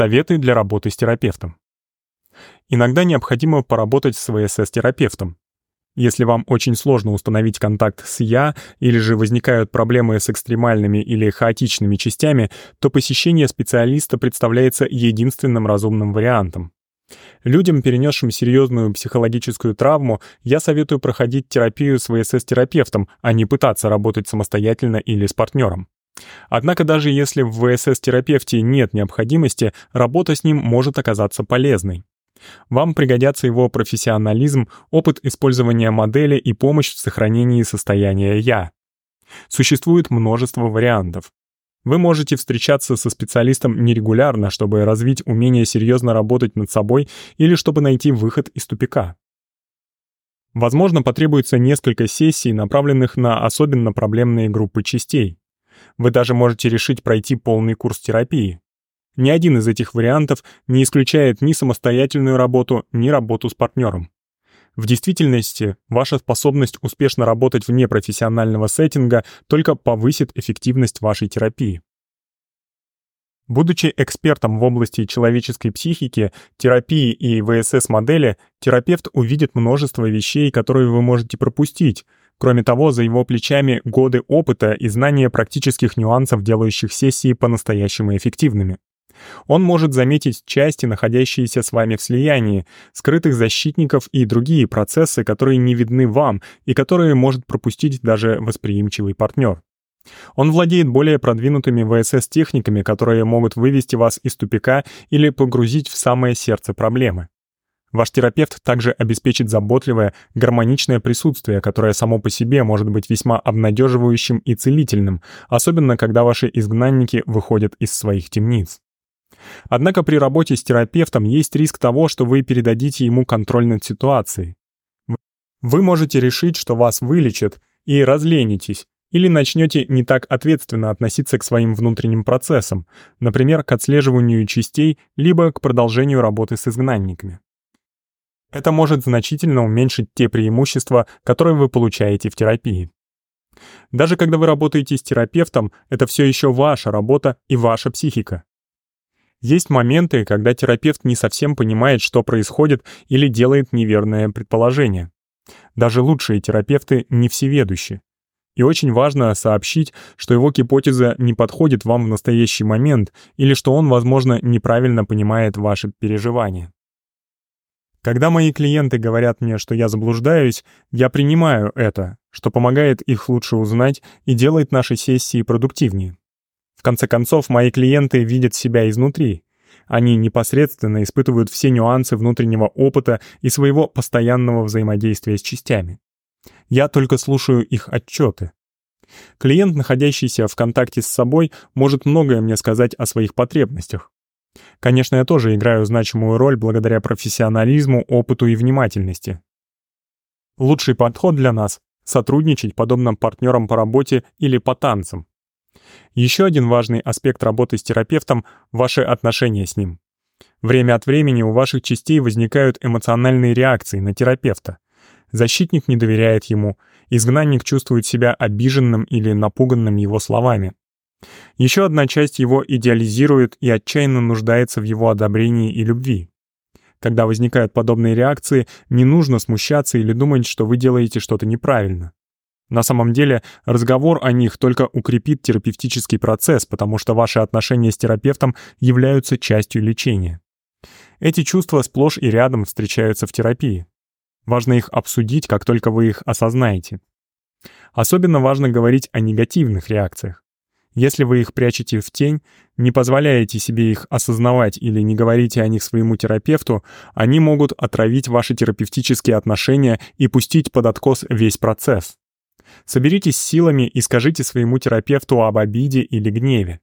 Советы для работы с терапевтом. Иногда необходимо поработать с ВСС-терапевтом. Если вам очень сложно установить контакт с «я» или же возникают проблемы с экстремальными или хаотичными частями, то посещение специалиста представляется единственным разумным вариантом. Людям, перенесшим серьезную психологическую травму, я советую проходить терапию с ВСС-терапевтом, а не пытаться работать самостоятельно или с партнером. Однако даже если в ВСС-терапевте нет необходимости, работа с ним может оказаться полезной. Вам пригодятся его профессионализм, опыт использования модели и помощь в сохранении состояния «я». Существует множество вариантов. Вы можете встречаться со специалистом нерегулярно, чтобы развить умение серьезно работать над собой или чтобы найти выход из тупика. Возможно, потребуется несколько сессий, направленных на особенно проблемные группы частей. Вы даже можете решить пройти полный курс терапии. Ни один из этих вариантов не исключает ни самостоятельную работу, ни работу с партнером. В действительности, ваша способность успешно работать вне профессионального сеттинга только повысит эффективность вашей терапии. Будучи экспертом в области человеческой психики, терапии и ВСС-модели, терапевт увидит множество вещей, которые вы можете пропустить. Кроме того, за его плечами годы опыта и знания практических нюансов, делающих сессии по-настоящему эффективными. Он может заметить части, находящиеся с вами в слиянии, скрытых защитников и другие процессы, которые не видны вам и которые может пропустить даже восприимчивый партнер. Он владеет более продвинутыми ВСС-техниками, которые могут вывести вас из тупика или погрузить в самое сердце проблемы. Ваш терапевт также обеспечит заботливое, гармоничное присутствие, которое само по себе может быть весьма обнадеживающим и целительным, особенно когда ваши изгнанники выходят из своих темниц. Однако при работе с терапевтом есть риск того, что вы передадите ему контроль над ситуацией. Вы можете решить, что вас вылечат, и разленитесь, или начнете не так ответственно относиться к своим внутренним процессам, например, к отслеживанию частей, либо к продолжению работы с изгнанниками. Это может значительно уменьшить те преимущества, которые вы получаете в терапии. Даже когда вы работаете с терапевтом, это все еще ваша работа и ваша психика. Есть моменты, когда терапевт не совсем понимает, что происходит или делает неверное предположение. Даже лучшие терапевты не всеведущи. И очень важно сообщить, что его гипотеза не подходит вам в настоящий момент или что он, возможно, неправильно понимает ваши переживания. Когда мои клиенты говорят мне, что я заблуждаюсь, я принимаю это, что помогает их лучше узнать и делает наши сессии продуктивнее. В конце концов, мои клиенты видят себя изнутри. Они непосредственно испытывают все нюансы внутреннего опыта и своего постоянного взаимодействия с частями. Я только слушаю их отчеты. Клиент, находящийся в контакте с собой, может многое мне сказать о своих потребностях. Конечно, я тоже играю значимую роль благодаря профессионализму, опыту и внимательности. Лучший подход для нас — сотрудничать подобно партнерам по работе или по танцам. Еще один важный аспект работы с терапевтом — ваши отношения с ним. Время от времени у ваших частей возникают эмоциональные реакции на терапевта. Защитник не доверяет ему, изгнанник чувствует себя обиженным или напуганным его словами. Еще одна часть его идеализирует и отчаянно нуждается в его одобрении и любви. Когда возникают подобные реакции, не нужно смущаться или думать, что вы делаете что-то неправильно. На самом деле, разговор о них только укрепит терапевтический процесс, потому что ваши отношения с терапевтом являются частью лечения. Эти чувства сплошь и рядом встречаются в терапии. Важно их обсудить, как только вы их осознаете. Особенно важно говорить о негативных реакциях. Если вы их прячете в тень, не позволяете себе их осознавать или не говорите о них своему терапевту, они могут отравить ваши терапевтические отношения и пустить под откос весь процесс. Соберитесь силами и скажите своему терапевту об обиде или гневе.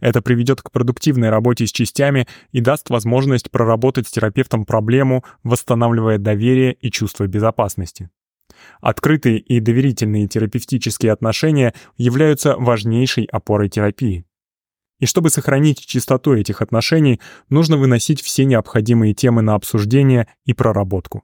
Это приведет к продуктивной работе с частями и даст возможность проработать с терапевтом проблему, восстанавливая доверие и чувство безопасности. Открытые и доверительные терапевтические отношения являются важнейшей опорой терапии. И чтобы сохранить чистоту этих отношений, нужно выносить все необходимые темы на обсуждение и проработку.